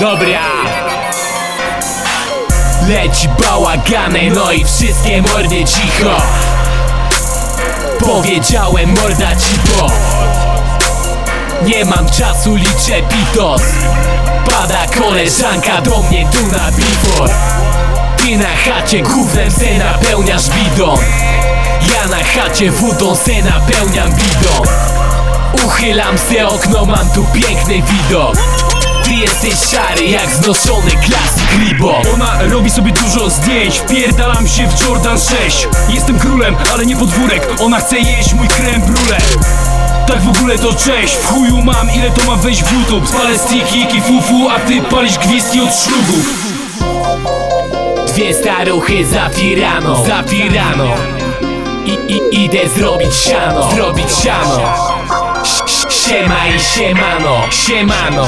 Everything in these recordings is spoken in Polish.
Dobra. Leci bałagany, no i wszystkie mordy cicho. Powiedziałem morda cicho Nie mam czasu, liczę pitos. Pada koleżanka do mnie tu na bifor Ty na chacie gównem se napełniasz bidon Ja na chacie wodą se napełniam bidon Uchylam se okno, mam tu piękny widok. Ty jesteś szary jak znoszony klasik Ribo Ona robi sobie dużo zdjęć Wpierdalam się w Jordan 6 Jestem królem, ale nie podwórek. Ona chce jeść mój creme brulee tak w ogóle to cześć, w chuju mam ile to ma wejść w YouTube. Spalę stiki i fufu, a ty palisz gwizdki od szlugów Dwie staruchy zafirano, zafirano I, i idę zrobić siano, zrobić siano. Siema i siemano, siemano.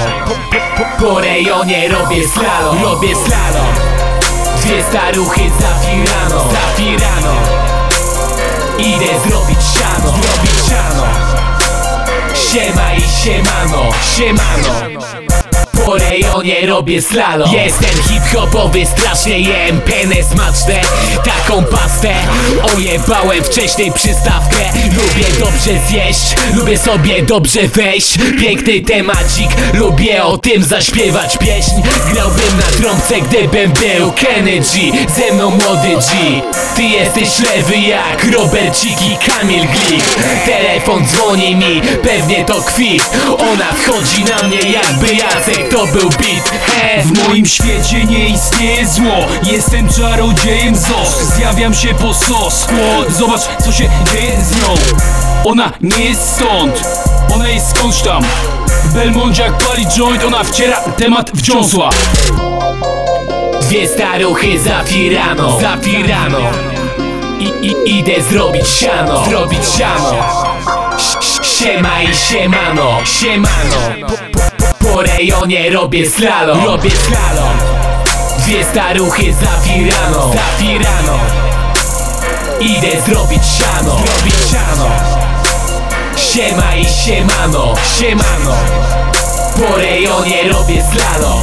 Po, po, po rejonie robię slalom, robię slalom. Dwie staruchy zafirano, zafirano Idę zrobić siano, zrobić siano. Siema i siemano, siemano. Po rejonie robię slalom. Jestem hip-hopowy, strasznie jem penę smaczne. Taką pastę Ojebałem wcześniej przystawkę. Lubię dobrze zjeść Lubię sobie dobrze wejść. Piękny temacik Lubię o tym zaśpiewać pieśń. Grałbym na trąbce, gdybym był Kenny G Ze mną młody G. Ty jesteś lewy jak Robercik i Kamil Glik. Telefon dzwoni mi, pewnie to kwit. Ona wchodzi na mnie jakby Jacek to był W moim świecie nie istnieje zło. Jestem czarodziejem ZOS. Zjawiam się po sos Zobacz co się dzieje z nią. Ona nie jest stąd. Ona jest skądś tam. Belmondziak pali joint. Ona wciera temat w dziąsła. Dwie staruchy zafirano, zafirano. I, i idę zrobić siano, zrobić siano. Siema i siemano, siemano Po, rejonie robię slalom, robię slalom. Dwie staruchy zafirano, zafirano Idę zrobić siano, zrobić siano. Siema i siemano, siemano. Po rejonie robię slalom